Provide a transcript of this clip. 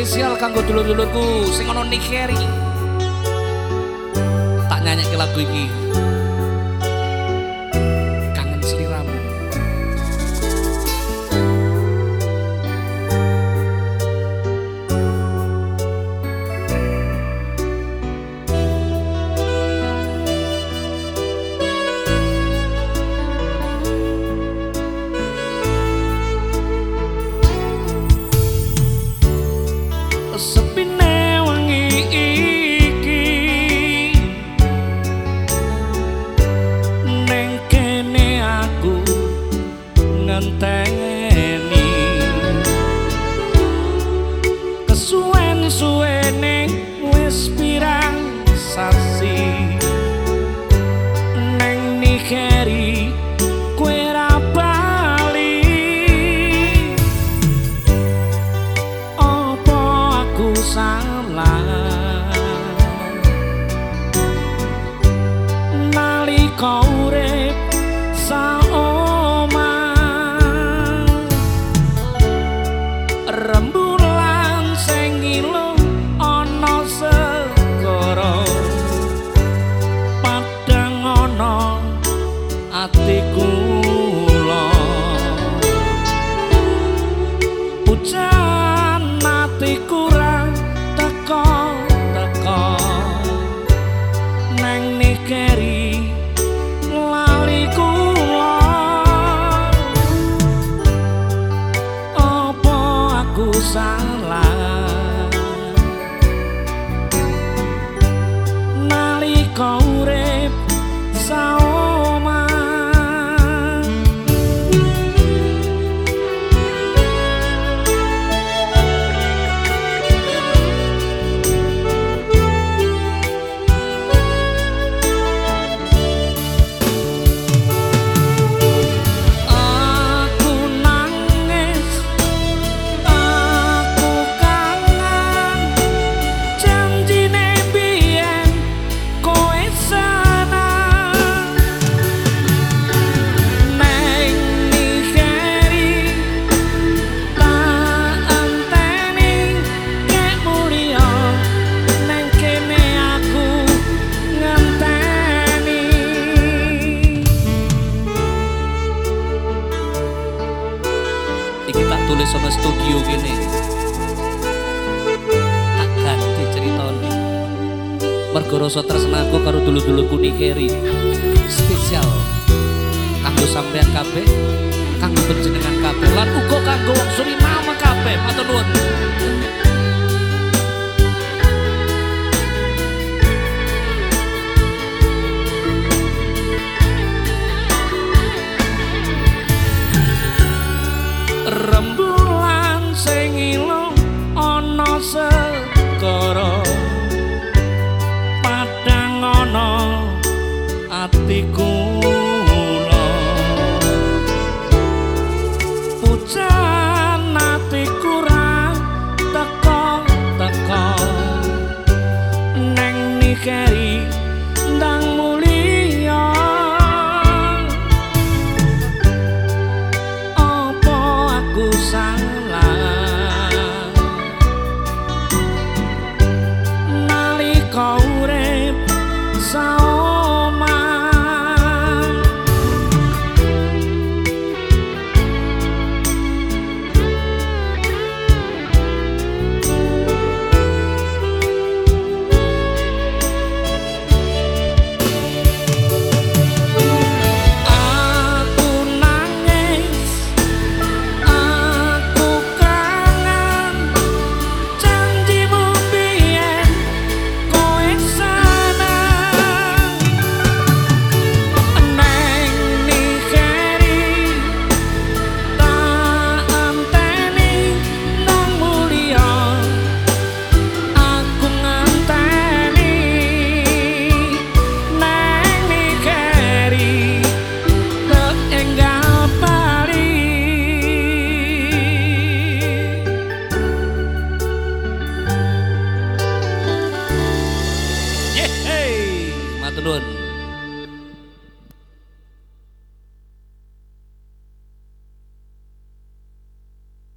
spesial kanggo dulur-dulurku sing ana Nigeri. Tak nyanyikke lagu iki. Ngenteni kesuwen suwene wis pirang sasi. Neng Nigeri kowe ra bali. Apa aku salah Hujan mati sama studio gini tak ganti ceritanya mergo rasa tresnaku karo dulu-dulu Nigeri spesial. Kanggo sampean kabeh kanggo panjenengan kabeh. Lan uga kanggo wong Suriname kabeh. Matur nuwun か matur nuwun